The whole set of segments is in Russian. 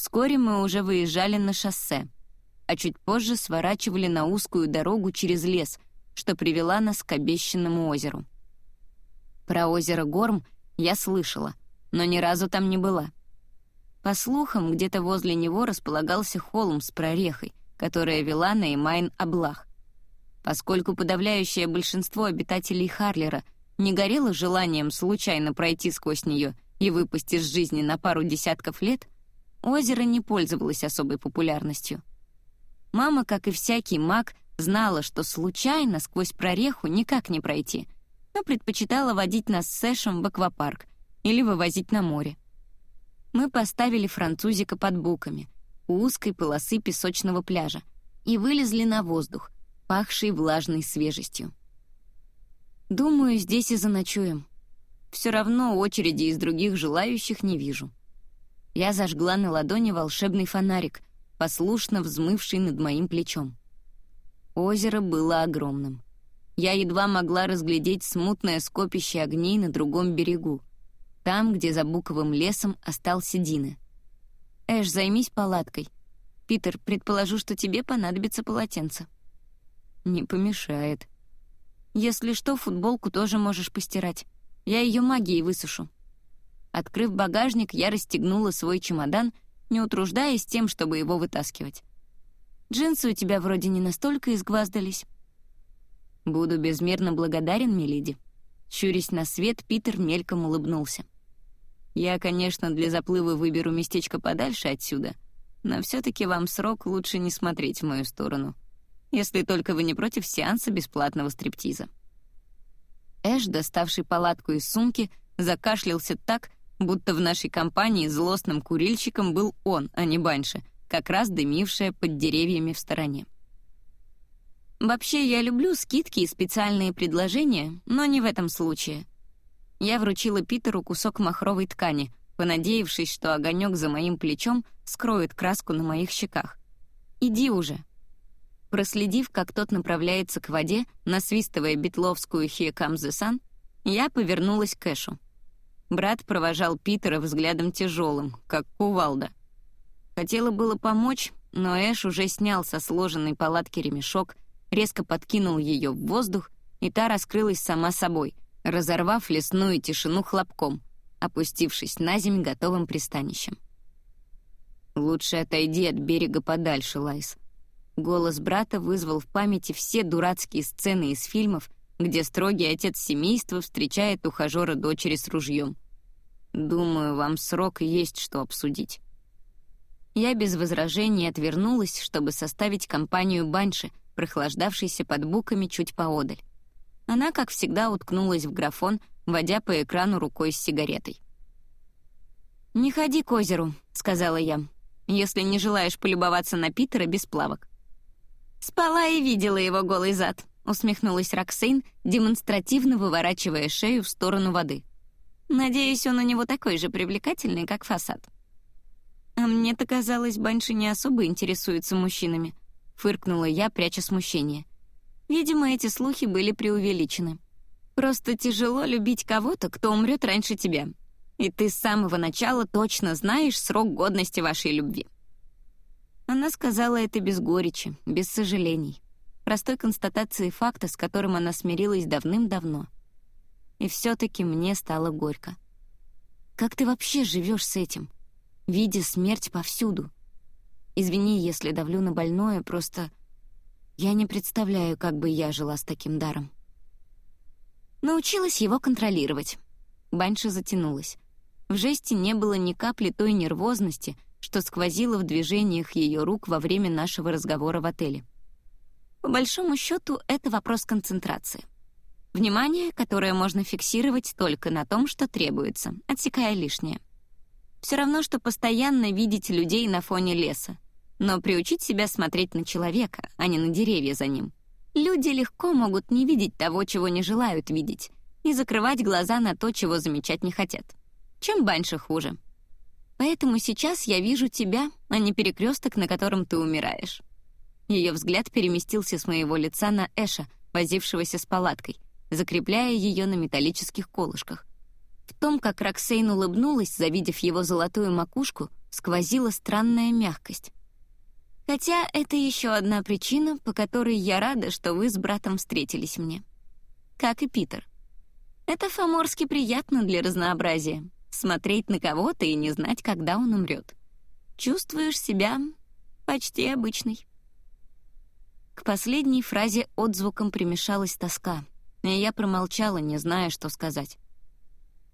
Вскоре мы уже выезжали на шоссе, а чуть позже сворачивали на узкую дорогу через лес, что привела нас к обещанному озеру. Про озеро Горм я слышала, но ни разу там не была. По слухам, где-то возле него располагался холм с прорехой, которая вела на Имайн-Аблах. Поскольку подавляющее большинство обитателей Харлера не горело желанием случайно пройти сквозь нее и выпасть из жизни на пару десятков лет, озеро не пользовалось особой популярностью. Мама, как и всякий маг, знала, что случайно сквозь прореху никак не пройти, но предпочитала водить нас с Сэшем в аквапарк или вывозить на море. Мы поставили французика под буками у узкой полосы песочного пляжа и вылезли на воздух, пахший влажной свежестью. Думаю, здесь и заночуем. Все равно очереди из других желающих не вижу. Я зажгла на ладони волшебный фонарик, послушно взмывший над моим плечом. Озеро было огромным. Я едва могла разглядеть смутное скопище огней на другом берегу, там, где за буковым лесом остался Дина. «Эш, займись палаткой. Питер, предположу, что тебе понадобится полотенце». «Не помешает». «Если что, футболку тоже можешь постирать. Я ее магией высушу». Открыв багажник, я расстегнула свой чемодан, не утруждаясь тем, чтобы его вытаскивать. «Джинсы у тебя вроде не настолько изгваздались». «Буду безмерно благодарен, миледи». Щурясь на свет, Питер мельком улыбнулся. «Я, конечно, для заплыва выберу местечко подальше отсюда, но все-таки вам срок лучше не смотреть в мою сторону, если только вы не против сеанса бесплатного стриптиза». Эш, доставший палатку из сумки, закашлялся так, будто в нашей компании злостным курильщиком был он, а не Банши, как раз дымившая под деревьями в стороне. Вообще, я люблю скидки и специальные предложения, но не в этом случае. Я вручила Питеру кусок махровой ткани, понадеявшись, что огонек за моим плечом скроет краску на моих щеках. «Иди уже». Проследив, как тот направляется к воде, насвистывая битловскую «Here comes the sun», я повернулась к Эшу. Брат провожал Питера взглядом тяжелым, как кувалда. Хотела было помочь, но Эш уже снял со сложенной палатки ремешок, резко подкинул ее в воздух, и та раскрылась сама собой, разорвав лесную тишину хлопком, опустившись на земь готовым пристанищем. «Лучше отойди от берега подальше, Лайс». Голос брата вызвал в памяти все дурацкие сцены из фильмов, где строгий отец семейства встречает ухажера дочери с ружьем. «Думаю, вам срок есть что обсудить». Я без возражений отвернулась, чтобы составить компанию Банши, прохлаждавшейся под буками чуть поодаль. Она, как всегда, уткнулась в графон, водя по экрану рукой с сигаретой. «Не ходи к озеру», — сказала я, «если не желаешь полюбоваться на Питера без плавок». «Спала и видела его голый зад», — усмехнулась Роксейн, демонстративно выворачивая шею в сторону воды. «Надеюсь, он у него такой же привлекательный, как фасад». «А мне-то казалось, Банши не особо интересуется мужчинами», — фыркнула я, пряча смущение. Видимо, эти слухи были преувеличены. Просто тяжело любить кого-то, кто умрет раньше тебя. И ты с самого начала точно знаешь срок годности вашей любви. Она сказала это без горечи, без сожалений. Простой констатации факта, с которым она смирилась давным-давно. И все-таки мне стало горько. Как ты вообще живешь с этим? Видя смерть повсюду. Извини, если давлю на больное, просто... Я не представляю, как бы я жила с таким даром. Научилась его контролировать. Банша затянулась. В жесте не было ни капли той нервозности — что сквозило в движениях ее рук во время нашего разговора в отеле. По большому счету, это вопрос концентрации. Внимание, которое можно фиксировать только на том, что требуется, отсекая лишнее. Все равно, что постоянно видеть людей на фоне леса, но приучить себя смотреть на человека, а не на деревья за ним. Люди легко могут не видеть того, чего не желают видеть, и закрывать глаза на то, чего замечать не хотят. Чем баньше хуже — Поэтому сейчас я вижу тебя, а не перекресток, на котором ты умираешь». Ее взгляд переместился с моего лица на Эша, возившегося с палаткой, закрепляя ее на металлических колышках. В том, как Роксейн улыбнулась, завидев его золотую макушку, сквозила странная мягкость. Хотя это еще одна причина, по которой я рада, что вы с братом встретились мне. Как и Питер. Это фаморски приятно для разнообразия — смотреть на кого-то и не знать, когда он умрет. Чувствуешь себя почти обычной. К последней фразе отзвуком примешалась тоска, и я промолчала, не зная, что сказать.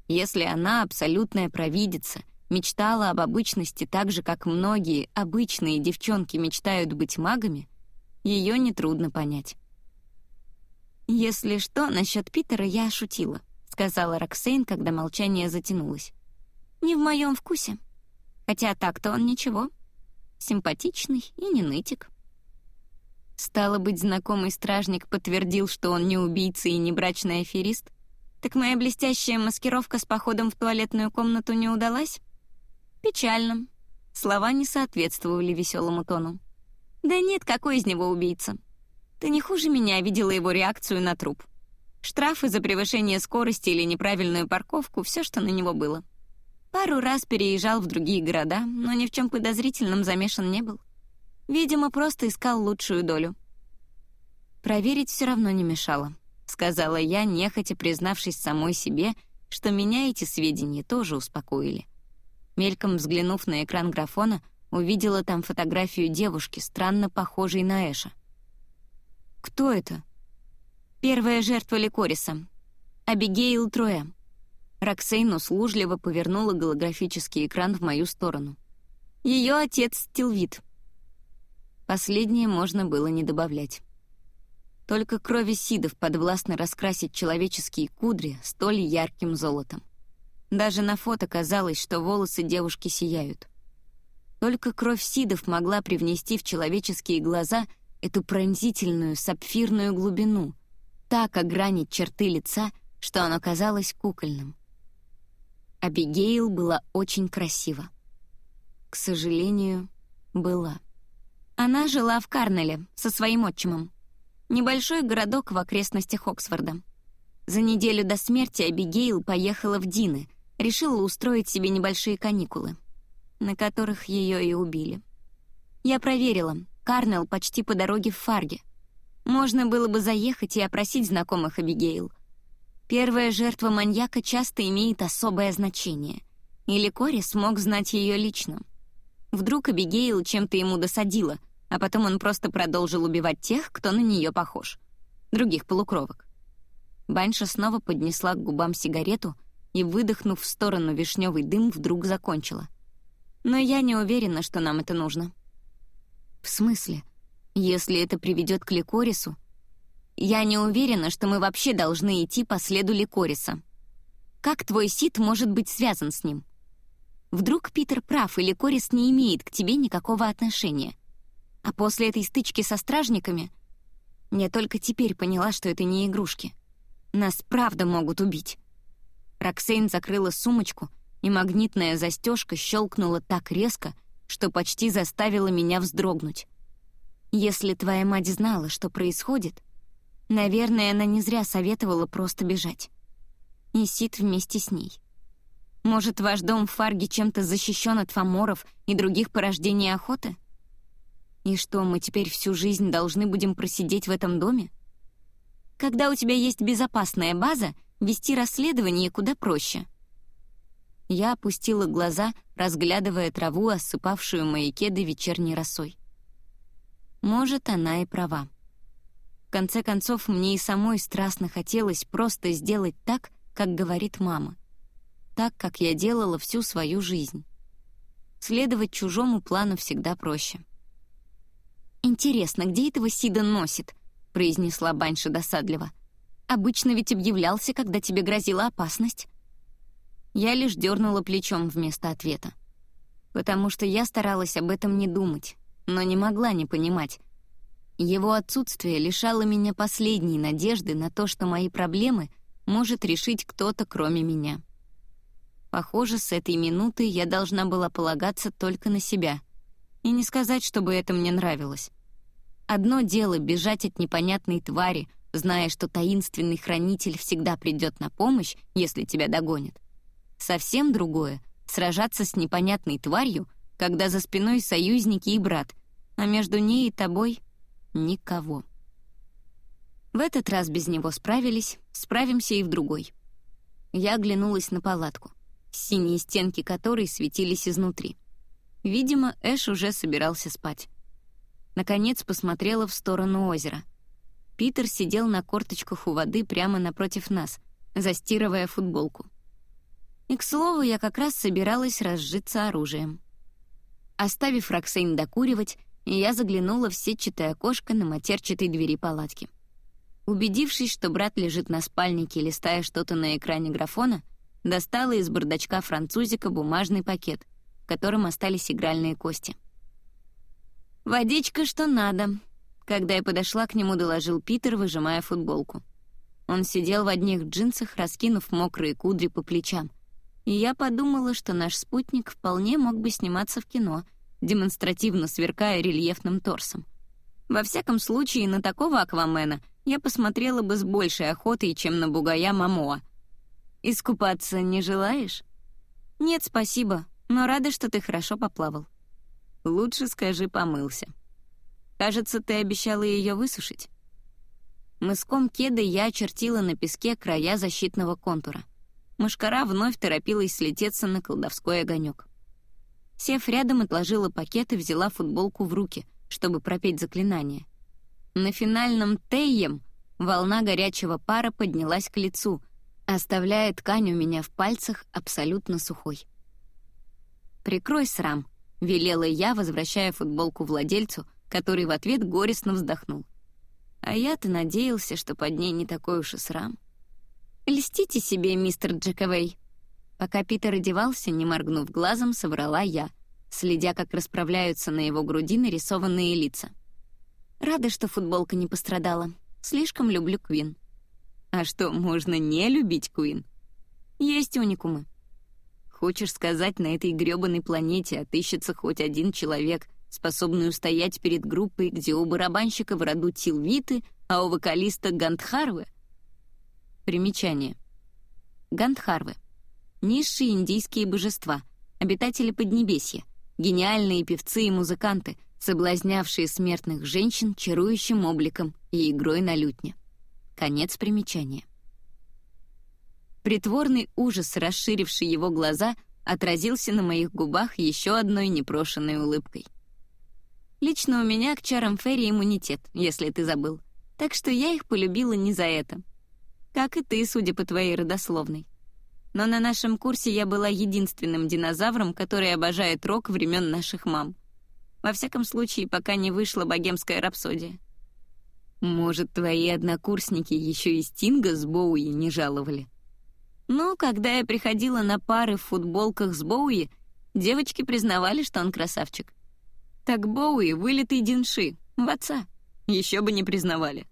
Если она абсолютная провидица, мечтала об обычности так же, как многие обычные девчонки мечтают быть магами, ее нетрудно понять. «Если что, насчет Питера я шутила», — сказала Роксейн, когда молчание затянулось. «Не в моем вкусе. Хотя так-то он ничего. Симпатичный и не нытик». Стало быть, знакомый стражник подтвердил, что он не убийца и не брачный аферист? Так моя блестящая маскировка с походом в туалетную комнату не удалась? Печально. Слова не соответствовали веселому тону. Да нет, какой из него убийца? Ты не хуже меня видела его реакцию на труп. Штрафы за превышение скорости или неправильную парковку — все, что на него было. Пару раз переезжал в другие города, но ни в чем подозрительном замешан не был. Видимо, просто искал лучшую долю. Проверить все равно не мешало, сказала я, нехотя признавшись самой себе, что меня эти сведения тоже успокоили. Мельком взглянув на экран графона, увидела там фотографию девушки, странно похожей на Эша. «Кто это?» «Первая жертва Ликориса. Абигейл Троя». Роксейн услужливо повернула голографический экран в мою сторону. Ее отец Тилвит. Последнее можно было не добавлять. Только крови сидов подвластно раскрасить человеческие кудри столь ярким золотом. Даже на фото казалось, что волосы девушки сияют. Только кровь сидов могла привнести в человеческие глаза эту пронзительную сапфирную глубину, так огранить черты лица, что оно казалось кукольным. Абигейл была очень красива. К сожалению, была. Она жила в Карнеле со своим отчимом. Небольшой городок в окрестностях Оксфорда. За неделю до смерти Абигейл поехала в Дины, решила устроить себе небольшие каникулы, на которых ее и убили. Я проверила, Карнел почти по дороге в Фарге. Можно было бы заехать и опросить знакомых Абигейл. Первая жертва маньяка часто имеет особое значение, или Кори смог знать ее лично — Вдруг Абигейл чем-то ему досадила, а потом он просто продолжил убивать тех, кто на нее похож. Других полукровок. Банша снова поднесла к губам сигарету и, выдохнув в сторону вишневый дым, вдруг закончила. «Но я не уверена, что нам это нужно». «В смысле? Если это приведет к Ликорису?» «Я не уверена, что мы вообще должны идти по следу Ликориса. Как твой Сид может быть связан с ним?» Вдруг Питер прав, или Корис не имеет к тебе никакого отношения. А после этой стычки со стражниками я только теперь поняла, что это не игрушки. Нас правда могут убить. Роксейн закрыла сумочку, и магнитная застежка щелкнула так резко, что почти заставила меня вздрогнуть. Если твоя мать знала, что происходит, наверное, она не зря советовала просто бежать. И Сид вместе с ней. Может, ваш дом в Фарге чем-то защищен от фаморов и других порождений охоты? И что, мы теперь всю жизнь должны будем просидеть в этом доме? Когда у тебя есть безопасная база, вести расследование куда проще. Я опустила глаза, разглядывая траву, осыпавшую мои кеды вечерней росой. Может, она и права. В конце концов, мне и самой страстно хотелось просто сделать так, как говорит мама — так, как я делала всю свою жизнь. Следовать чужому плану всегда проще. «Интересно, где этого Сида носит?» — произнесла Банша досадливо. «Обычно ведь объявлялся, когда тебе грозила опасность». Я лишь дернула плечом вместо ответа. Потому что я старалась об этом не думать, но не могла не понимать. Его отсутствие лишало меня последней надежды на то, что мои проблемы может решить кто-то, кроме меня. Похоже, с этой минуты я должна была полагаться только на себя. И не сказать, чтобы это мне нравилось. Одно дело — бежать от непонятной твари, зная, что таинственный хранитель всегда придет на помощь, если тебя догонит. Совсем другое — сражаться с непонятной тварью, когда за спиной союзники и брат, а между ней и тобой — никого. В этот раз без него справились, справимся и в другой. Я оглянулась на палатку, синие стенки которой светились изнутри. Видимо, Эш уже собирался спать. Наконец посмотрела в сторону озера. Питер сидел на корточках у воды прямо напротив нас, застирывая футболку. И, к слову, я как раз собиралась разжиться оружием. Оставив Роксейн докуривать, я заглянула в сетчатое окошко на матерчатой двери палатки. Убедившись, что брат лежит на спальнике, листая что-то на экране графона, достала из бардачка французика бумажный пакет, в котором остались игральные кости. «Водичка, что надо», — когда я подошла к нему, доложил Питер, выжимая футболку. Он сидел в одних джинсах, раскинув мокрые кудри по плечам. И я подумала, что наш спутник вполне мог бы сниматься в кино, демонстративно сверкая рельефным торсом. Во всяком случае, на такого Аквамена — я посмотрела бы с большей охотой, чем на бугая Мамоа. «Искупаться не желаешь?» «Нет, спасибо, но рада, что ты хорошо поплавал». «Лучше скажи, помылся». «Кажется, ты обещала ее высушить». Мыском кеда я очертила на песке края защитного контура. Мышкара вновь торопилась слететься на колдовской огонек. Сев рядом, отложила пакет и взяла футболку в руки, чтобы пропеть заклинание — на финальном «Тейем» волна горячего пара поднялась к лицу, оставляя ткань у меня в пальцах абсолютно сухой. «Прикрой срам», — велела я, возвращая футболку владельцу, который в ответ горестно вздохнул. А я-то надеялся, что под ней не такой уж и срам. «Льстите себе, мистер Джековей!» Пока Питер одевался, не моргнув глазом, соврала я, следя, как расправляются на его груди нарисованные лица. Рада, что футболка не пострадала. Слишком люблю Квин. А что, можно не любить Квин? Есть уникумы. Хочешь сказать, на этой грёбаной планете отыщется хоть один человек, способный устоять перед группой, где у барабанщика в роду Тилвиты, а у вокалиста Гандхарвы? Примечание. Гандхарвы. Низшие индийские божества, обитатели Поднебесья, гениальные певцы и музыканты, соблазнявшие смертных женщин чарующим обликом и игрой на лютне. Конец примечания. Притворный ужас, расширивший его глаза, отразился на моих губах еще одной непрошенной улыбкой. Лично у меня к чарам Ферри иммунитет, если ты забыл. Так что я их полюбила не за это. Как и ты, судя по твоей родословной. Но на нашем курсе я была единственным динозавром, который обожает рок времен наших мам — во всяком случае, пока не вышла богемская рапсодия. Может, твои однокурсники еще и Стинга с Боуи не жаловали? Ну, когда я приходила на пары в футболках с Боуи, девочки признавали, что он красавчик. Так Боуи — вылитый Динши, в отца. Еще бы не признавали.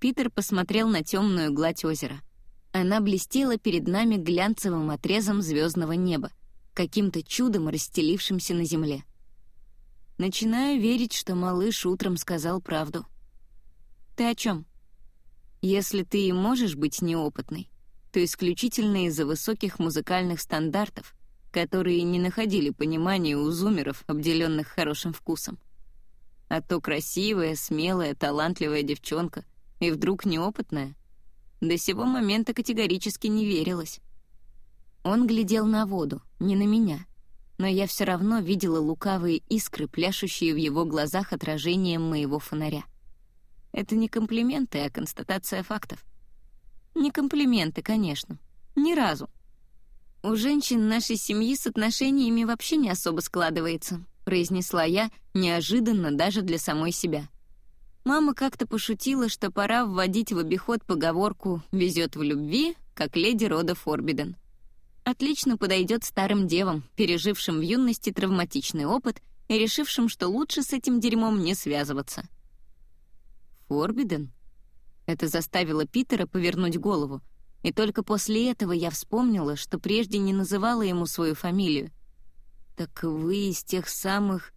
Питер посмотрел на темную гладь озера. Она блестела перед нами глянцевым отрезом звездного неба, каким-то чудом расстелившимся на земле. Начинаю верить, что малыш утром сказал правду. Ты о чем? Если ты и можешь быть неопытной, то исключительно из-за высоких музыкальных стандартов, которые не находили понимания у зумеров, обделенных хорошим вкусом. А то красивая, смелая, талантливая девчонка, и вдруг неопытная. До сего момента категорически не верилась. Он глядел на воду, не на меня — но я все равно видела лукавые искры, пляшущие в его глазах отражением моего фонаря. Это не комплименты, а констатация фактов. Не комплименты, конечно. Ни разу. У женщин нашей семьи с отношениями вообще не особо складывается, произнесла я неожиданно даже для самой себя. Мама как-то пошутила, что пора вводить в обиход поговорку «везет в любви, как леди рода Форбиден» отлично подойдет старым девам, пережившим в юности травматичный опыт и решившим, что лучше с этим дерьмом не связываться. Форбиден? Это заставило Питера повернуть голову, и только после этого я вспомнила, что прежде не называла ему свою фамилию. «Так вы из тех самых...»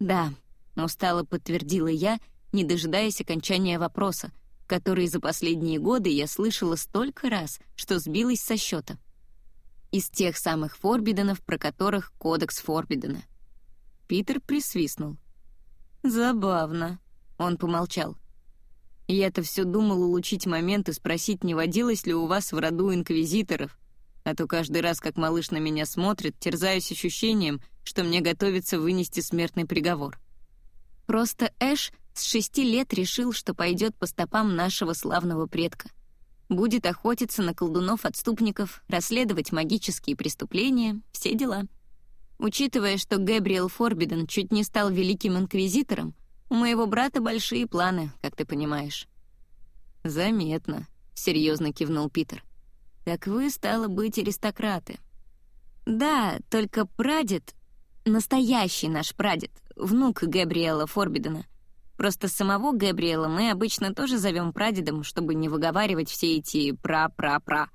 «Да», — устало подтвердила я, не дожидаясь окончания вопроса, который за последние годы я слышала столько раз, что сбилась со счета. из тех самых Форбиденов, про которых Кодекс Форбидена. Питер присвистнул. «Забавно», — он помолчал. «Я-то все думал улучшить момент и спросить, не водилось ли у вас в роду инквизиторов, а то каждый раз, как малыш на меня смотрит, терзаюсь ощущением, что мне готовится вынести смертный приговор. Просто Эш с шести лет решил, что пойдет по стопам нашего славного предка. Будет охотиться на колдунов-отступников, расследовать магические преступления, все дела. Учитывая, что Гэбриэл Форбиден чуть не стал великим инквизитором, у моего брата большие планы, как ты понимаешь. «Заметно», — серьезно кивнул Питер. «Так вы, стало быть, аристократы». «Да, только прадед, настоящий наш прадед, внук Габриэла Форбидена. Просто самого Габриэла мы обычно тоже зовем прадедом, чтобы не выговаривать все эти «пра-пра-пра».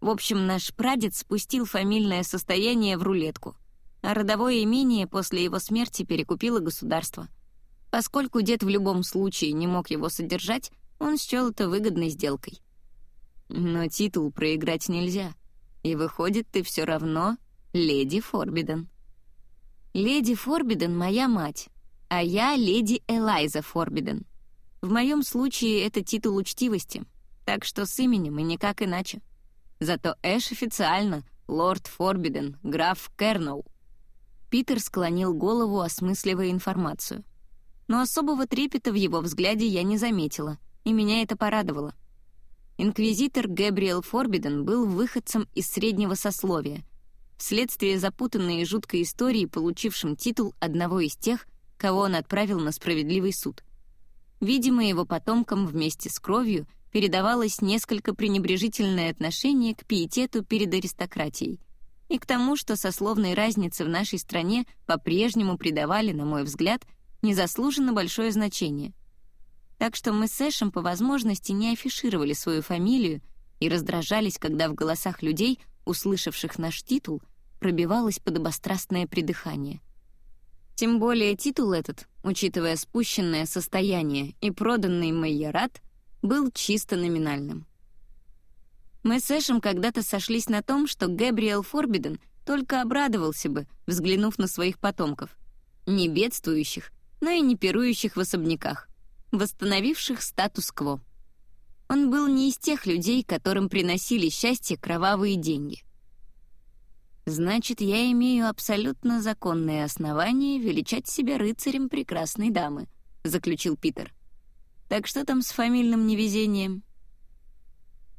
В общем, наш прадед спустил фамильное состояние в рулетку, а родовое имение после его смерти перекупило государство. Поскольку дед в любом случае не мог его содержать, он счел это выгодной сделкой. Но титул проиграть нельзя, и выходит, ты все равно леди Форбиден. Леди Форбиден — моя мать, а я леди Элайза Форбиден. В моем случае это титул учтивости, так что с именем и никак иначе. Зато Эш официально лорд Форбиден, граф Керноу. Питер склонил голову, осмысливая информацию. Но особого трепета в его взгляде я не заметила, и меня это порадовало. Инквизитор Гэбриэл Форбиден был выходцем из среднего сословия — вследствие запутанной и жуткой истории, получившим титул одного из тех, кого он отправил на справедливый суд. Видимо, его потомкам вместе с кровью передавалось несколько пренебрежительное отношение к пиетету перед аристократией и к тому, что сословные разницы в нашей стране по-прежнему придавали, на мой взгляд, незаслуженно большое значение. Так что мы с Эшем по возможности не афишировали свою фамилию и раздражались, когда в голосах людей, услышавших наш титул, пробивалось подобострастное придыхание. Тем более титул этот, учитывая спущенное состояние и проданный майорат, был чисто номинальным. Мы с Эшем когда-то сошлись на том, что Гэбриэл Форбиден только обрадовался бы, взглянув на своих потомков. Не бедствующих, но и не пирующих в особняках, восстановивших статус-кво. Он был не из тех людей, которым приносили счастье кровавые деньги — Значит, я имею абсолютно законные основания величать себя рыцарем прекрасной дамы, заключил Питер. Так что там с фамильным невезением?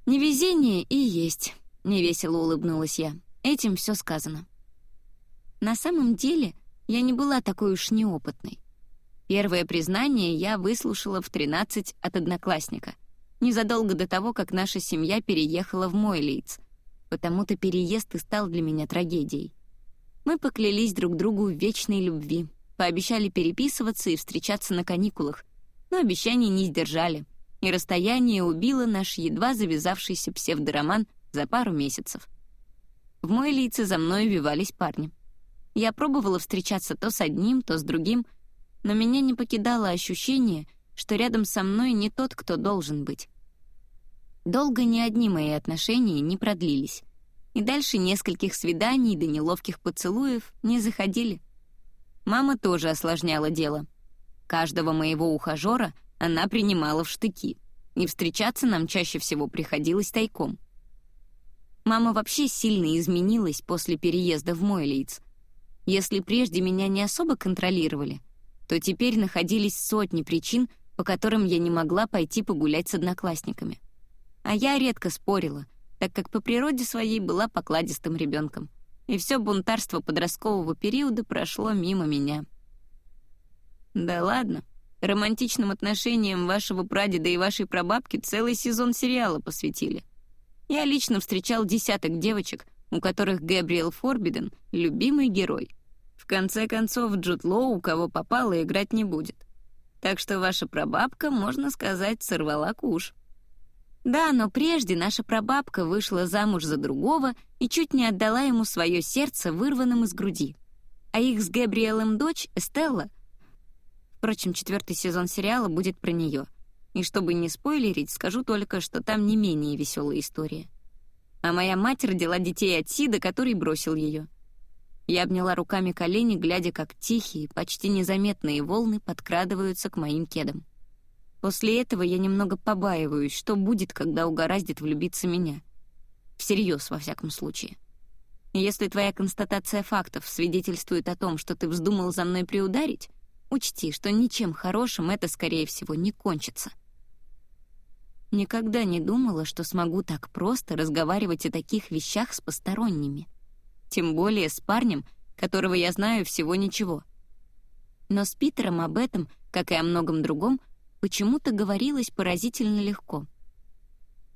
Невезение и есть, невесело улыбнулась я. Этим все сказано. На самом деле, я не была такой уж неопытной. Первое признание я выслушала в 13 от одноклассника, незадолго до того, как наша семья переехала в Мойлиц, потому-то переезд и стал для меня трагедией. Мы поклялись друг другу в вечной любви, пообещали переписываться и встречаться на каникулах, но обещаний не сдержали, и расстояние убило наш едва завязавшийся псевдороман за пару месяцев. В мой лице за мной вивались парни. Я пробовала встречаться то с одним, то с другим, но меня не покидало ощущение, что рядом со мной не тот, кто должен быть. Долго ни одни мои отношения не продлились, и дальше нескольких свиданий до неловких поцелуев не заходили. Мама тоже осложняла дело. Каждого моего ухажера она принимала в штыки, и встречаться нам чаще всего приходилось тайком. Мама вообще сильно изменилась после переезда в мой лиц. Если прежде меня не особо контролировали, то теперь находились сотни причин, по которым я не могла пойти погулять с одноклассниками. А я редко спорила, так как по природе своей была покладистым ребенком, и все бунтарство подросткового периода прошло мимо меня. Да ладно, романтичным отношениям вашего прадеда и вашей прабабки целый сезон сериала посвятили. Я лично встречал десяток девочек, у которых Гэбриэл Форбиден — любимый герой. В конце концов, Джуд Лоу, кого попало, играть не будет. Так что ваша прабабка, можно сказать, сорвала куш. Да, но прежде наша прабабка вышла замуж за другого и чуть не отдала ему свое сердце, вырванным из груди. А их с Габриэлем дочь, Эстелла... Впрочем, четвертый сезон сериала будет про нее. И чтобы не спойлерить, скажу только, что там не менее веселая история. а моя мать родила детей от Сида, который бросил ее. Я обняла руками колени, глядя, как тихие, почти незаметные волны подкрадываются к моим кедам. После этого я немного побаиваюсь, что будет, когда угораздит влюбиться меня. Всерьез, во всяком случае. Если твоя констатация фактов свидетельствует о том, что ты вздумал за мной приударить, учти, что ничем хорошим это, скорее всего, не кончится. Никогда не думала, что смогу так просто разговаривать о таких вещах с посторонними тем более с парнем, которого я знаю всего ничего. Но с Питером об этом, как и о многом другом, почему-то говорилось поразительно легко.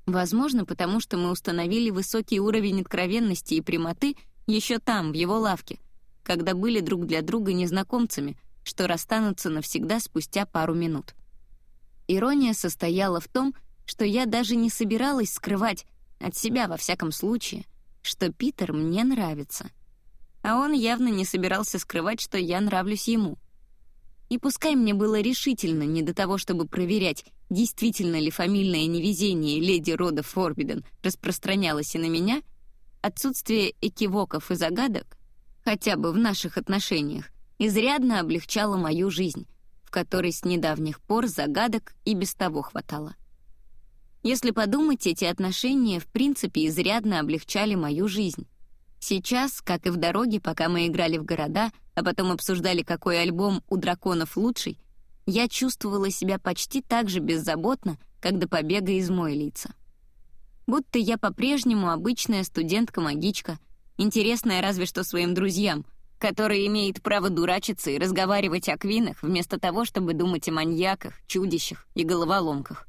Возможно, потому что мы установили высокий уровень откровенности и прямоты еще там, в его лавке, когда были друг для друга незнакомцами, что расстанутся навсегда спустя пару минут. Ирония состояла в том, что я даже не собиралась скрывать, от себя во всяком случае — что Питер мне нравится. А он явно не собирался скрывать, что я нравлюсь ему. И пускай мне было решительно не до того, чтобы проверять, действительно ли фамильное невезение леди рода Форбиден распространялось и на меня, отсутствие экивоков и загадок, хотя бы в наших отношениях, изрядно облегчало мою жизнь, в которой с недавних пор загадок и без того хватало. Если подумать, эти отношения в принципе изрядно облегчали мою жизнь. Сейчас, как и в дороге, пока мы играли в города, а потом обсуждали, какой альбом у драконов лучший, я чувствовала себя почти так же беззаботно, как до побега из Мойлица. Будто я по-прежнему обычная студентка-магичка, интересная разве что своим друзьям, которые имеют право дурачиться и разговаривать о квинах вместо того, чтобы думать о маньяках, чудищах и головоломках.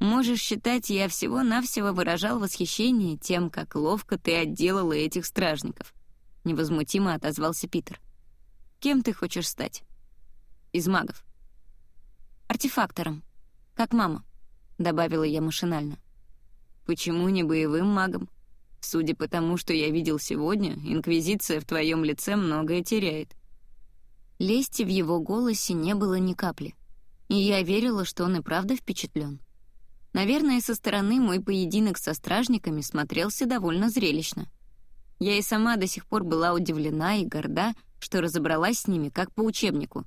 Можешь считать, я всего-навсего выражал восхищение тем, как ловко ты отделала этих стражников. Невозмутимо отозвался Питер. Кем ты хочешь стать? Из магов. Артефактором. Как мама, добавила я машинально. Почему не боевым магом? Судя по тому, что я видел сегодня, Инквизиция в твоем лице многое теряет. Лести в его голосе не было ни капли, и я верила, что он и правда впечатлен. Наверное, со стороны мой поединок со стражниками смотрелся довольно зрелищно. Я и сама до сих пор была удивлена и горда, что разобралась с ними как по учебнику.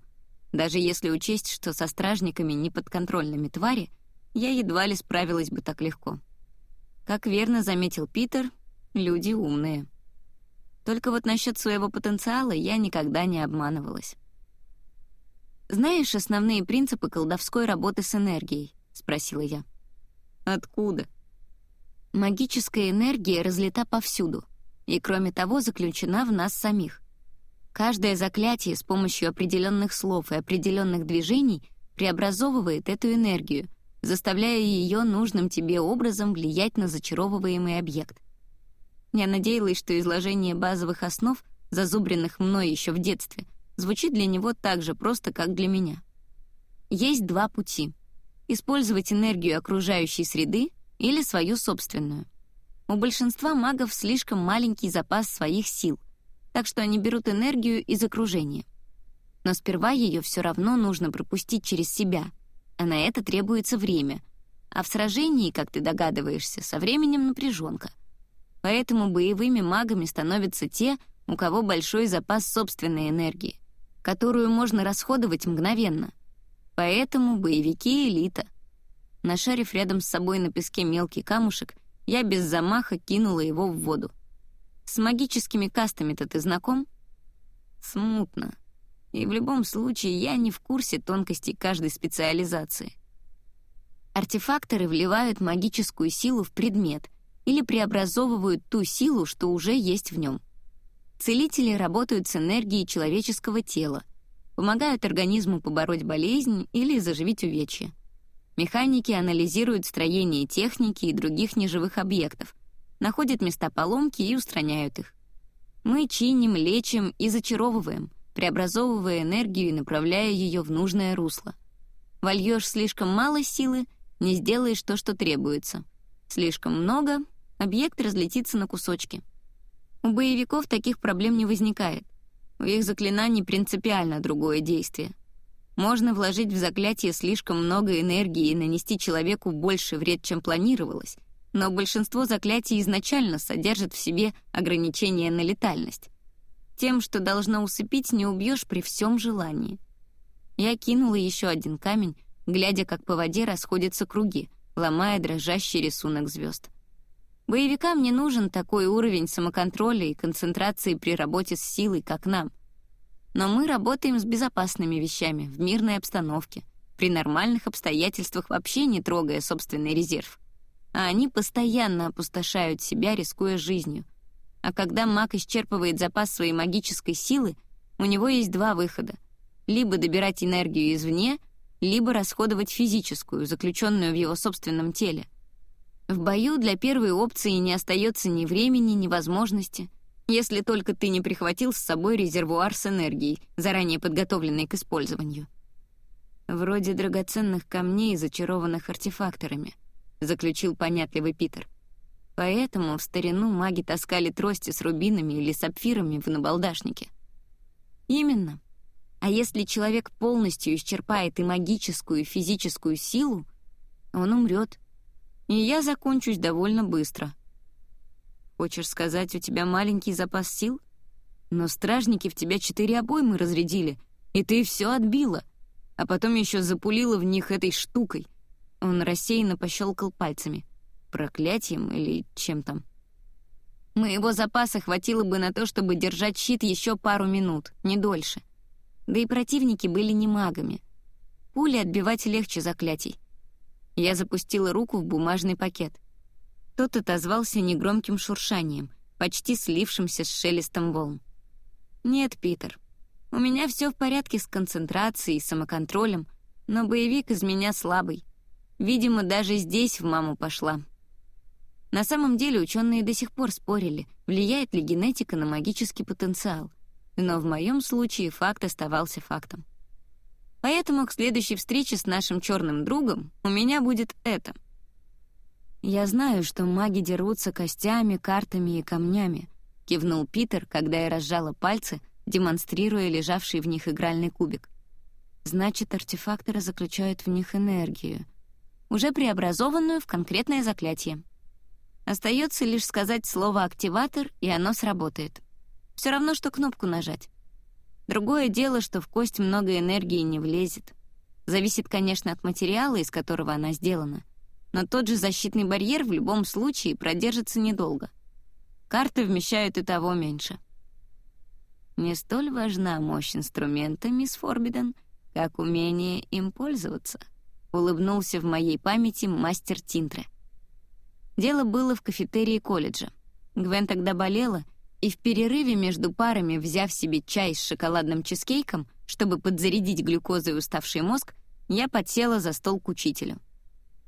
Даже если учесть, что со стражниками неподконтрольными твари, я едва ли справилась бы так легко. Как верно заметил Питер, люди умные. Только вот насчет своего потенциала я никогда не обманывалась. «Знаешь основные принципы колдовской работы с энергией?» — спросила я. Откуда? Магическая энергия разлита повсюду, и кроме того заключена в нас самих. Каждое заклятие с помощью определенных слов и определенных движений преобразовывает эту энергию, заставляя ее нужным тебе образом влиять на зачаровываемый объект. Я надеялась, что изложение базовых основ, зазубренных мной еще в детстве, звучит для него так же просто, как для меня. Есть два пути — использовать энергию окружающей среды или свою собственную. У большинства магов слишком маленький запас своих сил, так что они берут энергию из окружения. Но сперва ее все равно нужно пропустить через себя, а на это требуется время. А в сражении, как ты догадываешься, со временем напряженка. Поэтому боевыми магами становятся те, у кого большой запас собственной энергии, которую можно расходовать мгновенно — Поэтому боевики — элита. Нашарив рядом с собой на песке мелкий камушек, я без замаха кинула его в воду. С магическими кастами-то ты знаком? Смутно. И в любом случае я не в курсе тонкостей каждой специализации. Артефакторы вливают магическую силу в предмет или преобразовывают ту силу, что уже есть в нем. Целители работают с энергией человеческого тела, помогают организму побороть болезнь или заживить увечья. Механики анализируют строение техники и других неживых объектов, находят места поломки и устраняют их. Мы чиним, лечим и зачаровываем, преобразовывая энергию и направляя ее в нужное русло. Вольешь слишком мало силы — не сделаешь то, что требуется. Слишком много — объект разлетится на кусочки. У боевиков таких проблем не возникает. У их заклинаний принципиально другое действие. Можно вложить в заклятие слишком много энергии и нанести человеку больше вред, чем планировалось, но большинство заклятий изначально содержит в себе ограничение на летальность. Тем, что должно усыпить, не убьешь при всем желании. Я кинула еще один камень, глядя, как по воде расходятся круги, ломая дрожащий рисунок звезд. Боевикам не нужен такой уровень самоконтроля и концентрации при работе с силой, как нам. Но мы работаем с безопасными вещами, в мирной обстановке, при нормальных обстоятельствах вообще не трогая собственный резерв. А они постоянно опустошают себя, рискуя жизнью. А когда маг исчерпывает запас своей магической силы, у него есть два выхода. Либо добирать энергию извне, либо расходовать физическую, заключенную в его собственном теле. В бою для первой опции не остается ни времени, ни возможности, если только ты не прихватил с собой резервуар с энергией, заранее подготовленный к использованию. Вроде драгоценных камней, зачарованных артефакторами, заключил понятливый Питер. Поэтому в старину маги таскали трости с рубинами или сапфирами в набалдашнике. Именно. А если человек полностью исчерпает и магическую, и физическую силу, он умрет. И я закончусь довольно быстро. Хочешь сказать, у тебя маленький запас сил? Но стражники в тебя четыре обоймы разрядили, и ты все отбила а потом еще запулила в них этой штукой. Он рассеянно пощелкал пальцами. Проклятием или чем там. Моего запаса хватило бы на то, чтобы держать щит еще пару минут, не дольше. Да и противники были не магами. Пули отбивать легче заклятий. Я запустила руку в бумажный пакет. Тот отозвался негромким шуршанием, почти слившимся с шелестом волн. «Нет, Питер, у меня все в порядке с концентрацией и самоконтролем, но боевик из меня слабый. Видимо, даже здесь в маму пошла. На самом деле ученые до сих пор спорили, влияет ли генетика на магический потенциал. Но в моем случае факт оставался фактом. Поэтому к следующей встрече с нашим черным другом у меня будет это. «Я знаю, что маги дерутся костями, картами и камнями», — кивнул Питер, когда я разжала пальцы — демонстрируя лежавший в них игральный кубик. Значит, артефакторы заключают в них энергию, уже преобразованную в конкретное заклятие. Остается лишь сказать слово «активатор», и оно сработает. Все равно, что кнопку нажать. Другое дело, что в кость много энергии не влезет. Зависит, конечно, от материала, из которого она сделана. Но тот же защитный барьер в любом случае продержится недолго. Карты вмещают и того меньше — не столь важна мощь инструмента, мисс Форбиден, как умение им пользоваться», — улыбнулся в моей памяти мастер Тинтре. Дело было в кафетерии колледжа. Гвен тогда болела, и в перерыве между парами, взяв себе чай с шоколадным чизкейком, чтобы подзарядить глюкозой уставший мозг, я подсела за стол к учителю.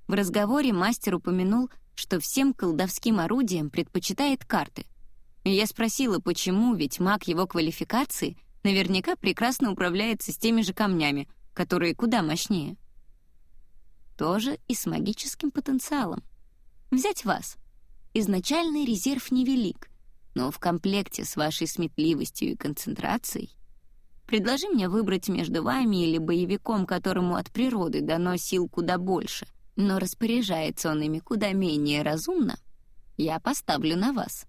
В разговоре мастер упомянул, что всем колдовским орудиям предпочитает карты, и я спросила, почему, ведь маг его квалификации наверняка прекрасно управляется с теми же камнями, которые куда мощнее. Тоже и с магическим потенциалом. Взять вас. Изначальный резерв невелик, но в комплекте с вашей сметливостью и концентрацией Предложи мне выбрать между вами или боевиком, которому от природы дано сил куда больше, но распоряжается он ими куда менее разумно, я поставлю на вас.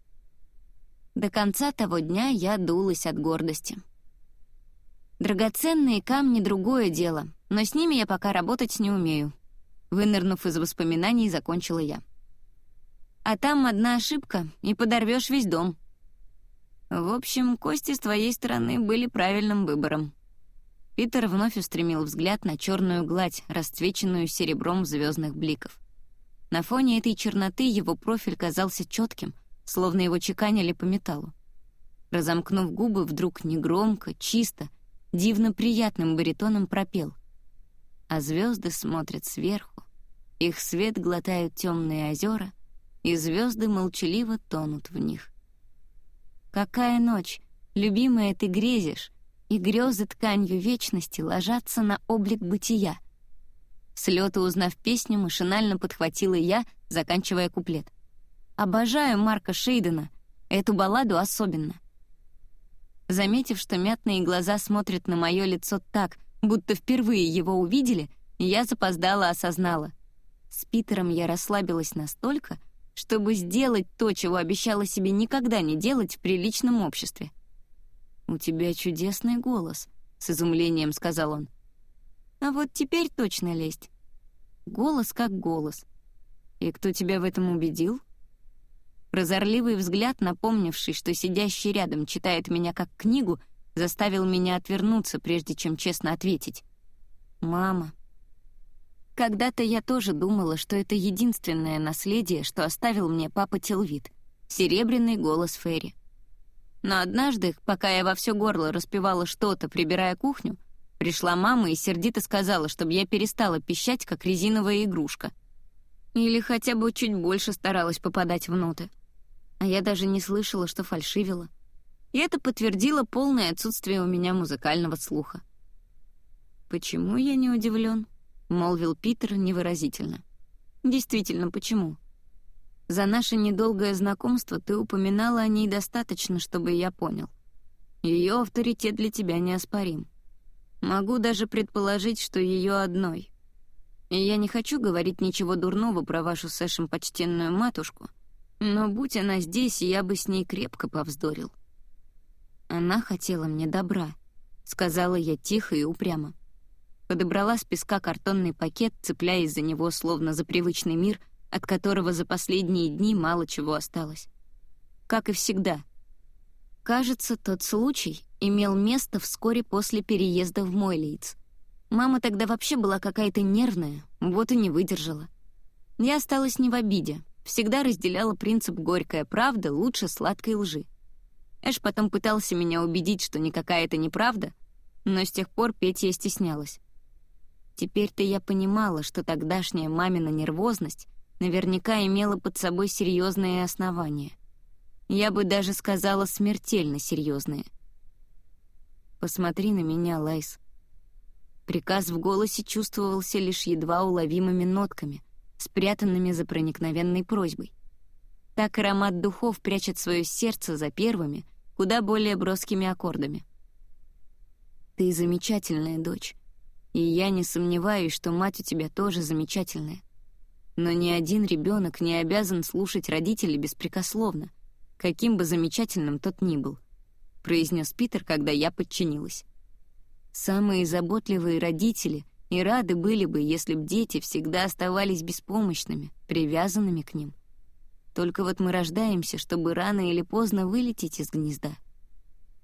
До конца того дня я дулась от гордости. Драгоценные камни — другое дело, но с ними я пока работать не умею. Вынырнув из воспоминаний, закончила я. А там одна ошибка, и подорвешь весь дом. В общем, кости с твоей стороны были правильным выбором. Питер вновь устремил взгляд на черную гладь, расцвеченную серебром звездных бликов. На фоне этой черноты его профиль казался четким — словно его чеканили по металлу. Разомкнув губы, вдруг негромко, чисто, дивно приятным баритоном пропел. А звезды смотрят сверху, их свет глотают темные озера, и звезды молчаливо тонут в них. Какая ночь, любимая, ты грезишь, и грезы тканью вечности ложатся на облик бытия. С узнав песню, машинально подхватила я, заканчивая куплет. Обожаю Марка Шейдена, эту балладу особенно. Заметив, что мятные глаза смотрят на мое лицо так, будто впервые его увидели, я запоздала осознала. С Питером я расслабилась настолько, чтобы сделать то, чего обещала себе никогда не делать в приличном обществе. «У тебя чудесный голос», — с изумлением сказал он. «А вот теперь точно лезть. Голос как голос. И кто тебя в этом убедил?» Прозорливый взгляд, напомнивший, что сидящий рядом читает меня как книгу, заставил меня отвернуться, прежде чем честно ответить. «Мама». Когда-то я тоже думала, что это единственное наследие, что оставил мне папа Телвит — серебряный голос Ферри. Но однажды, пока я во все горло распевала что-то, прибирая кухню, пришла мама и сердито сказала, чтобы я перестала пищать, как резиновая игрушка. Или хотя бы чуть больше старалась попадать в ноты. А я даже не слышала, что фальшивила. И это подтвердило полное отсутствие у меня музыкального слуха. «Почему я не удивлен?» — молвил Питер невыразительно. «Действительно, почему?» За наше недолгое знакомство ты упоминала о ней достаточно, чтобы я понял. Ее авторитет для тебя неоспорим. Могу даже предположить, что ее одной. И я не хочу говорить ничего дурного про вашу Сэшем почтенную матушку, но будь она здесь, я бы с ней крепко повздорил. Она хотела мне добра, сказала я тихо и упрямо. Подобрала с песка картонный пакет, цепляясь за него, словно за привычный мир — от которого за последние дни мало чего осталось. Как и всегда. Кажется, тот случай имел место вскоре после переезда в Мойлиц. Мама тогда вообще была какая-то нервная, вот и не выдержала. Я осталась не в обиде, всегда разделяла принцип «горькая правда лучше сладкой лжи». Эш потом пытался меня убедить, что никакая это неправда, но с тех пор петь я стеснялась. Теперь-то я понимала, что тогдашняя мамина нервозность наверняка имела под собой серьезные основания. Я бы даже сказала смертельно серьезные. «Посмотри на меня, Лайс». Приказ в голосе чувствовался лишь едва уловимыми нотками, спрятанными за проникновенной просьбой. Так аромат духов прячет свое сердце за первыми, куда более броскими аккордами. «Ты замечательная дочь, и я не сомневаюсь, что мать у тебя тоже замечательная. Но ни один ребенок не обязан слушать родителей беспрекословно, каким бы замечательным тот ни был, произнес Питер, когда я подчинилась. Самые заботливые родители и рады были бы, если б дети всегда оставались беспомощными, привязанными к ним. Только вот мы рождаемся, чтобы рано или поздно вылететь из гнезда.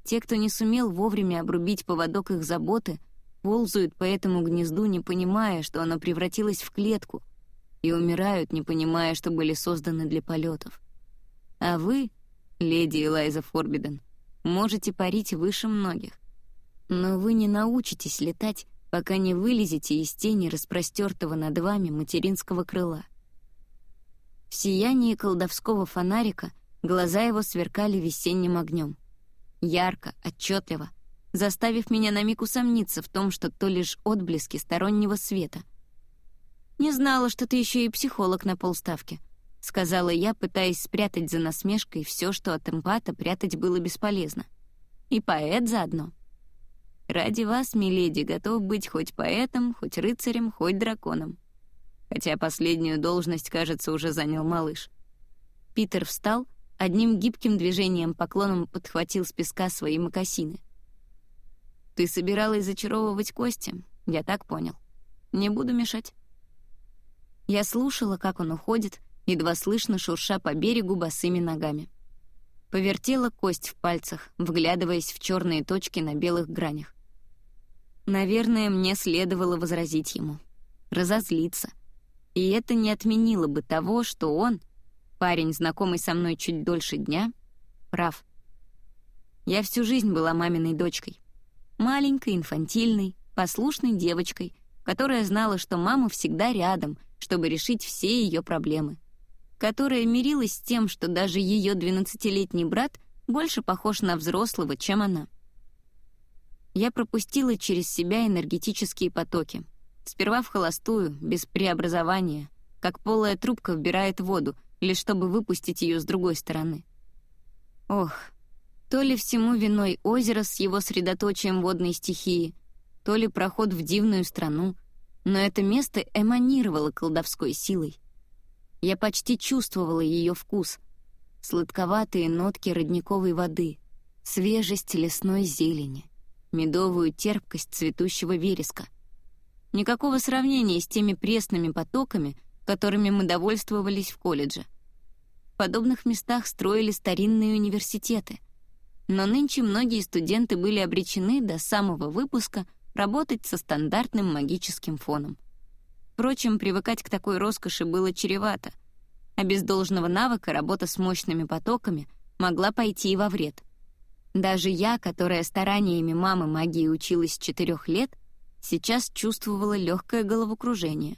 Те, кто не сумел вовремя обрубить поводок их заботы, ползают по этому гнезду, не понимая, что оно превратилось в клетку, и умирают, не понимая, что были созданы для полетов. А вы, леди Элайза Форбиден, можете парить выше многих. Но вы не научитесь летать, пока не вылезете из тени распростертого над вами материнского крыла. В сиянии колдовского фонарика глаза его сверкали весенним огнем. Ярко, отчетливо, заставив меня на миг усомниться в том, что то лишь отблески стороннего света, «Не знала, что ты еще и психолог на полставки», — сказала я, пытаясь спрятать за насмешкой все, что от эмпата прятать было бесполезно. «И поэт заодно». «Ради вас, миледи, готов быть хоть поэтом, хоть рыцарем, хоть драконом». Хотя последнюю должность, кажется, уже занял малыш. Питер встал, одним гибким движением поклоном подхватил с песка свои мокасины. «Ты собиралась зачаровывать кости, я так понял. Не буду мешать». Я слушала, как он уходит, едва слышно шурша по берегу босыми ногами. Повертела кость в пальцах, вглядываясь в черные точки на белых гранях. Наверное, мне следовало возразить ему. Разозлиться. И это не отменило бы того, что он, парень, знакомый со мной чуть дольше дня, прав. Я всю жизнь была маминой дочкой. Маленькой, инфантильной, послушной девочкой, которая знала, что мама всегда рядом — чтобы решить все ее проблемы, которая мирилась с тем, что даже ее 12-летний брат больше похож на взрослого, чем она. Я пропустила через себя энергетические потоки. Сперва в холостую, без преобразования, как полая трубка вбирает воду, лишь чтобы выпустить ее с другой стороны. Ох, то ли всему виной озеро с его средоточием водной стихии, то ли проход в дивную страну — но это место эманировало колдовской силой. Я почти чувствовала ее вкус. Сладковатые нотки родниковой воды, свежесть лесной зелени, медовую терпкость цветущего вереска. Никакого сравнения с теми пресными потоками, которыми мы довольствовались в колледже. В подобных местах строили старинные университеты. Но нынче многие студенты были обречены до самого выпуска работать со стандартным магическим фоном. Впрочем, привыкать к такой роскоши было чревато, а без должного навыка работа с мощными потоками могла пойти и во вред. Даже я, которая стараниями мамы магии училась с четырех лет, сейчас чувствовала легкое головокружение.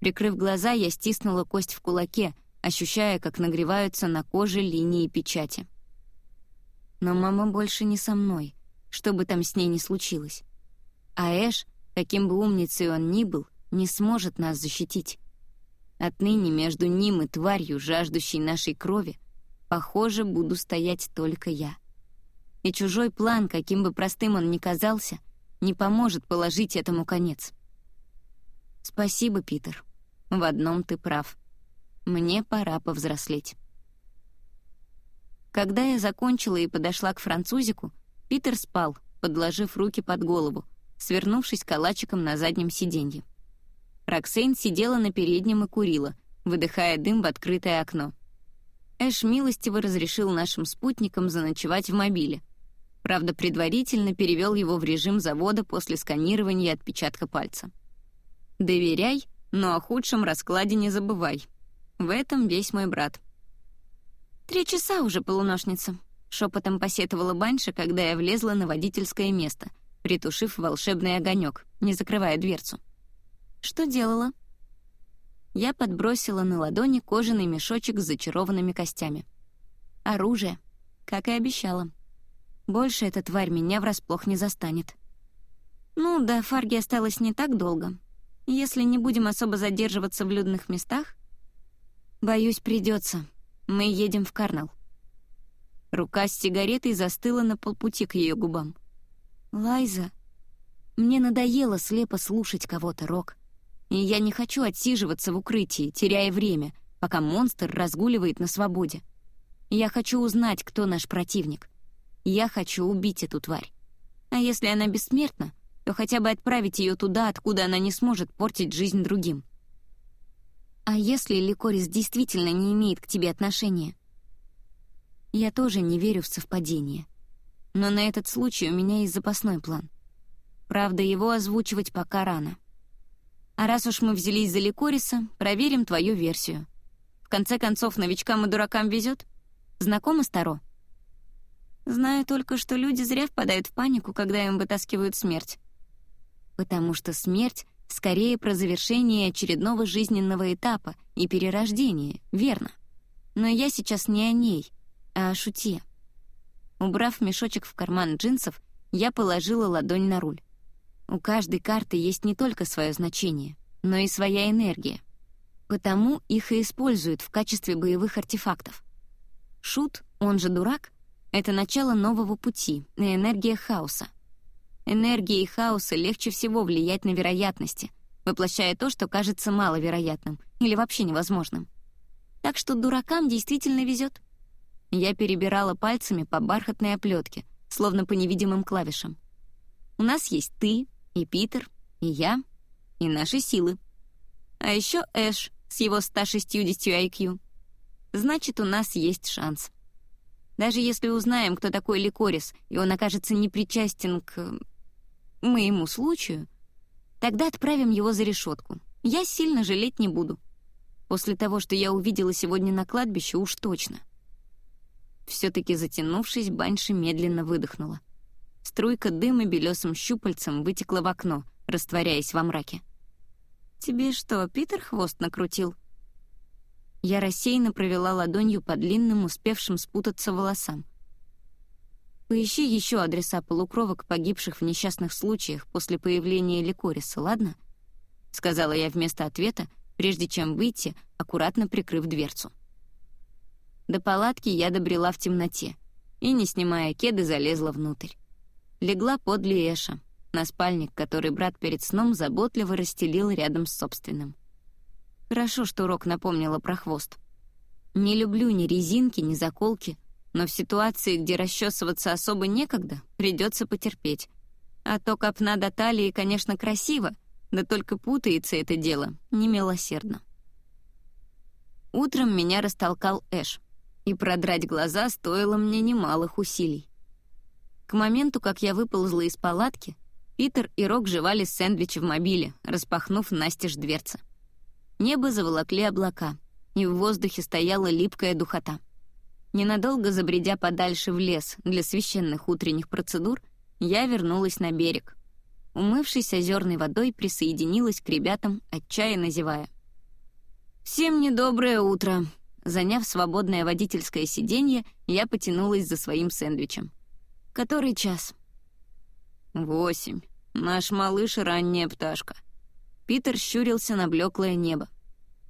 Прикрыв глаза, я стиснула кость в кулаке, ощущая, как нагреваются на коже линии печати. Но мама больше не со мной, что бы там с ней ни случилось. А Эш, каким бы умницей он ни был, не сможет нас защитить. Отныне между ним и тварью, жаждущей нашей крови, похоже, буду стоять только я. И чужой план, каким бы простым он ни казался, не поможет положить этому конец. Спасибо, Питер. В одном ты прав. Мне пора повзрослеть. Когда я закончила и подошла к французику, Питер спал, подложив руки под голову, свернувшись калачиком на заднем сиденье. Роксейн сидела на переднем и курила, выдыхая дым в открытое окно. Эш милостиво разрешил нашим спутникам заночевать в мобиле. Правда, предварительно перевел его в режим завода после сканирования отпечатка пальца. «Доверяй, но о худшем раскладе не забывай. В этом весь мой брат». «Три часа уже, полуношница», — шепотом посетовала Банша, когда я влезла на водительское место, притушив волшебный огонек, не закрывая дверцу. «Что делала?» Я подбросила на ладони кожаный мешочек с зачарованными костями. Оружие, как и обещала. Больше эта тварь меня врасплох не застанет. Ну, до Фарги осталось не так долго. Если не будем особо задерживаться в людных местах... Боюсь, придется. Мы едем в Карнал. Рука с сигаретой застыла на полпути к ее губам. «Лайза, мне надоело слепо слушать кого-то, Рок и я не хочу отсиживаться в укрытии, теряя время, пока монстр разгуливает на свободе. Я хочу узнать, кто наш противник. Я хочу убить эту тварь. А если она бессмертна, то хотя бы отправить ее туда, откуда она не сможет портить жизнь другим. А если Ликорис действительно не имеет к тебе отношения? Я тоже не верю в совпадение. Но на этот случай у меня есть запасной план. Правда, его озвучивать пока рано. А раз уж мы взялись за Ликориса, проверим твою версию. В конце концов, новичкам и дуракам везет. Знакома с Таро? Знаю только, что люди зря впадают в панику, когда им вытаскивают смерть. Потому что смерть скорее про завершение очередного жизненного этапа и перерождение, верно. Но я сейчас не о ней, а о шуте. Убрав мешочек в карман джинсов, я положила ладонь на руль. У каждой карты есть не только свое значение, но и своя энергия. Потому их и используют в качестве боевых артефактов. Шут, он же дурак, — это начало нового пути, на энергия хаоса. Энергией хаоса легче всего влиять на вероятности, воплощая то, что кажется маловероятным или вообще невозможным. Так что дуракам действительно везет. Я перебирала пальцами по бархатной оплетке, словно по невидимым клавишам. У нас есть ты, и Питер, и я, и наши силы. А еще Эш с его 160 IQ. Значит, у нас есть шанс. Даже если узнаем, кто такой Ликорис, и он окажется непричастен к... моему случаю, тогда отправим его за решетку. Я сильно жалеть не буду. После того, что я увидела сегодня на кладбище, уж точно. Все-таки затянувшись, Банши медленно выдохнула. Струйка дыма белесым щупальцем вытекла в окно, растворяясь во мраке. «Тебе что, Питер хвост накрутил?» Я рассеянно провела ладонью по длинным, успевшим спутаться волосам. «Поищи еще адреса полукровок, погибших в несчастных случаях после появления Ликориса, ладно?» — сказала я вместо ответа, прежде чем выйти, аккуратно прикрыв дверцу. До палатки я добрела в темноте и, не снимая кеды, залезла внутрь легла подле Эша, на спальник, который брат перед сном заботливо расстелил рядом с собственным. Хорошо, что Рок напомнила про хвост. Не люблю ни резинки, ни заколки, но в ситуации, где расчесываться особо некогда, придется потерпеть. А то копна до талии, конечно, красиво, да только путается это дело немилосердно. Утром меня растолкал Эш, и продрать глаза стоило мне немалых усилий. К моменту, как я выползла из палатки, Питер и Рок жевали сэндвичи в мобиле, распахнув настежь дверца. Небо заволокли облака, и в воздухе стояла липкая духота. Ненадолго забредя подальше в лес для священных утренних процедур, я вернулась на берег. Умывшись озерной водой, присоединилась к ребятам, отчаянно зевая. «Всем недоброе утро!» Заняв свободное водительское сиденье, я потянулась за своим сэндвичем. «Который час?» «Восемь. Наш малыш — ранняя пташка». Питер щурился на блеклое небо.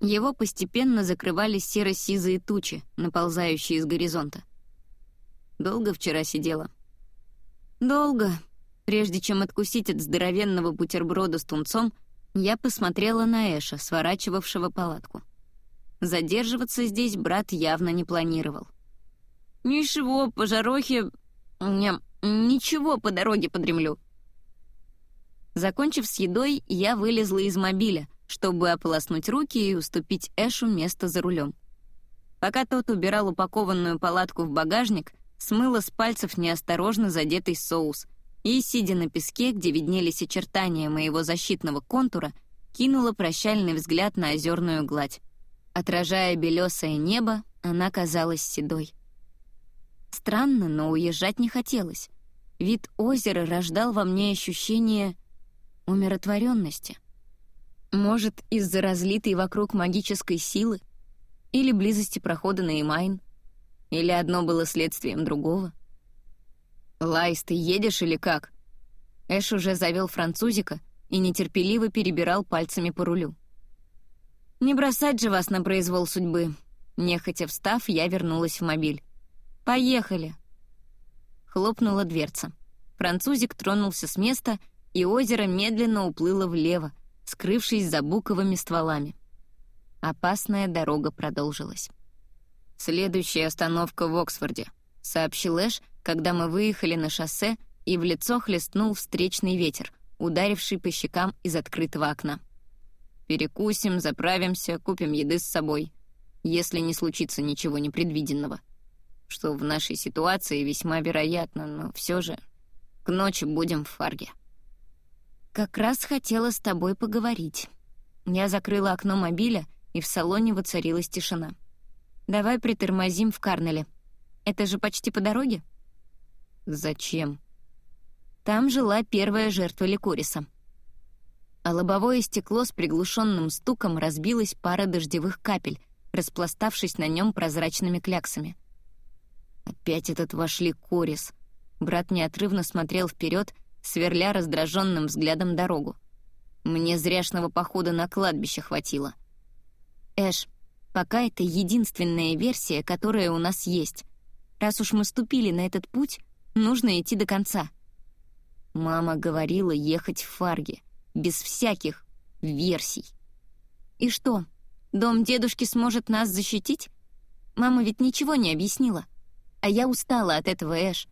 Его постепенно закрывали серо-сизые тучи, наползающие из горизонта. «Долго вчера сидела?» «Долго», Прежде чем откусить от здоровенного бутерброда с тунцом, я посмотрела на Эша, сворачивавшего палатку. Задерживаться здесь брат явно не планировал. «Ничего, по жарохе... Ням, ничего, по дороге подремлю». Закончив с едой, я вылезла из мобиля, чтобы ополоснуть руки и уступить Эшу место за рулем. Пока тот убирал упакованную палатку в багажник, смыла с пальцев неосторожно задетый соус — и, сидя на песке, где виднелись очертания моего защитного контура, кинула прощальный взгляд на озерную гладь. Отражая белесое небо, она казалась седой. Странно, но уезжать не хотелось. Вид озера рождал во мне ощущение умиротворенности. Может, из-за разлитой вокруг магической силы? Или близости прохода на Имайн? Или одно было следствием другого — «Лайс, ты едешь или как?» Эш уже завел французика и нетерпеливо перебирал пальцами по рулю. «Не бросать же вас на произвол судьбы!» Нехотя встав, я вернулась в мобиль. «Поехали!» Хлопнула дверца. Французик тронулся с места, и озеро медленно уплыло влево, скрывшись за буковыми стволами. Опасная дорога продолжилась. «Следующая остановка в Оксфорде», — сообщил Эш, когда мы выехали на шоссе, и в лицо хлестнул встречный ветер, ударивший по щекам из открытого окна. «Перекусим, заправимся, купим еды с собой, если не случится ничего непредвиденного. Что в нашей ситуации весьма вероятно, но все же к ночи будем в фарге». «Как раз хотела с тобой поговорить». Я закрыла окно мобиля, и в салоне воцарилась тишина. «Давай притормозим в Карнеле. Это же почти по дороге?» Зачем? Там жила первая жертва Ликориса. А лобовое стекло с приглушенным стуком разбилось пара дождевых капель, распластавшись на нем прозрачными кляксами. Опять этот ваш Ликорис. Брат неотрывно смотрел вперед, сверля раздраженным взглядом дорогу. Мне зряшного похода на кладбище хватило. Эш, пока это единственная версия, которая у нас есть. Раз уж мы ступили на этот путь, Нужно идти до конца. Мама говорила ехать в Фарге, без всяких версий. И что, дом дедушки сможет нас защитить? Мама ведь ничего не объяснила. А я устала от этого, Эш.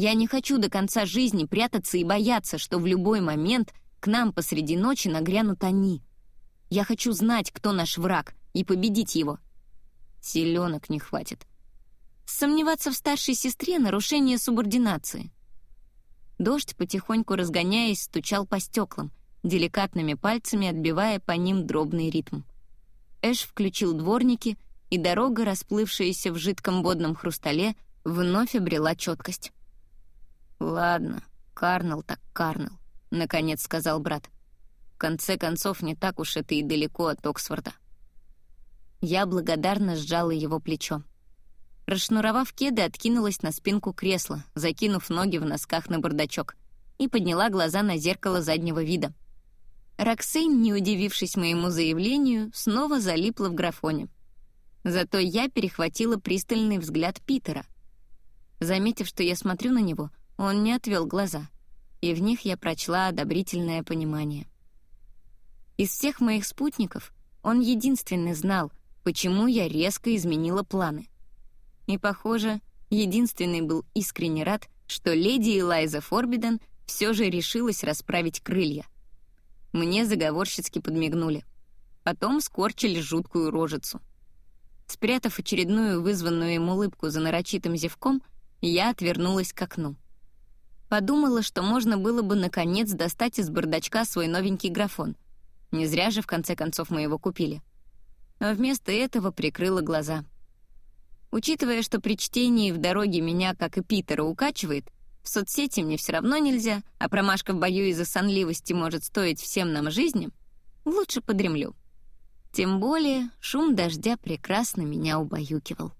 Я не хочу до конца жизни прятаться и бояться, что в любой момент к нам посреди ночи нагрянут они. Я хочу знать, кто наш враг, и победить его. Селенок не хватит. Сомневаться в старшей сестре — нарушение субординации. Дождь, потихоньку разгоняясь, стучал по стеклам, деликатными пальцами отбивая по ним дробный ритм. Эш включил дворники, и дорога, расплывшаяся в жидком водном хрустале, вновь обрела четкость. «Ладно, Карнел так Карнел», — наконец сказал брат. «В конце концов, не так уж это и далеко от Оксфорда». Я благодарно сжала его плечо. Расшнуровав кеды, откинулась на спинку кресла, закинув ноги в носках на бардачок, и подняла глаза на зеркало заднего вида. Роксейн, не удивившись моему заявлению, снова залипла в графоне. Зато я перехватила пристальный взгляд Питера. Заметив, что я смотрю на него, он не отвел глаза, и в них я прочла одобрительное понимание. Из всех моих спутников Он единственный знал, почему я резко изменила планы. И, похоже, единственный был искренне рад, что леди Элайза Форбиден все же решилась расправить крылья. Мне заговорщицки подмигнули. Потом скорчили жуткую рожицу. Спрятав очередную вызванную им улыбку за нарочитым зевком, я отвернулась к окну. Подумала, что можно было бы наконец достать из бардачка свой новенький графон. Не зря же, в конце концов, мы его купили. Но вместо этого прикрыла глаза. Учитывая, что при чтении в дороге меня, как и Питера, укачивает, в соцсети мне все равно нельзя, а промашка в бою из-за сонливости может стоить всем нам жизни, лучше подремлю. Тем более шум дождя прекрасно меня убаюкивал.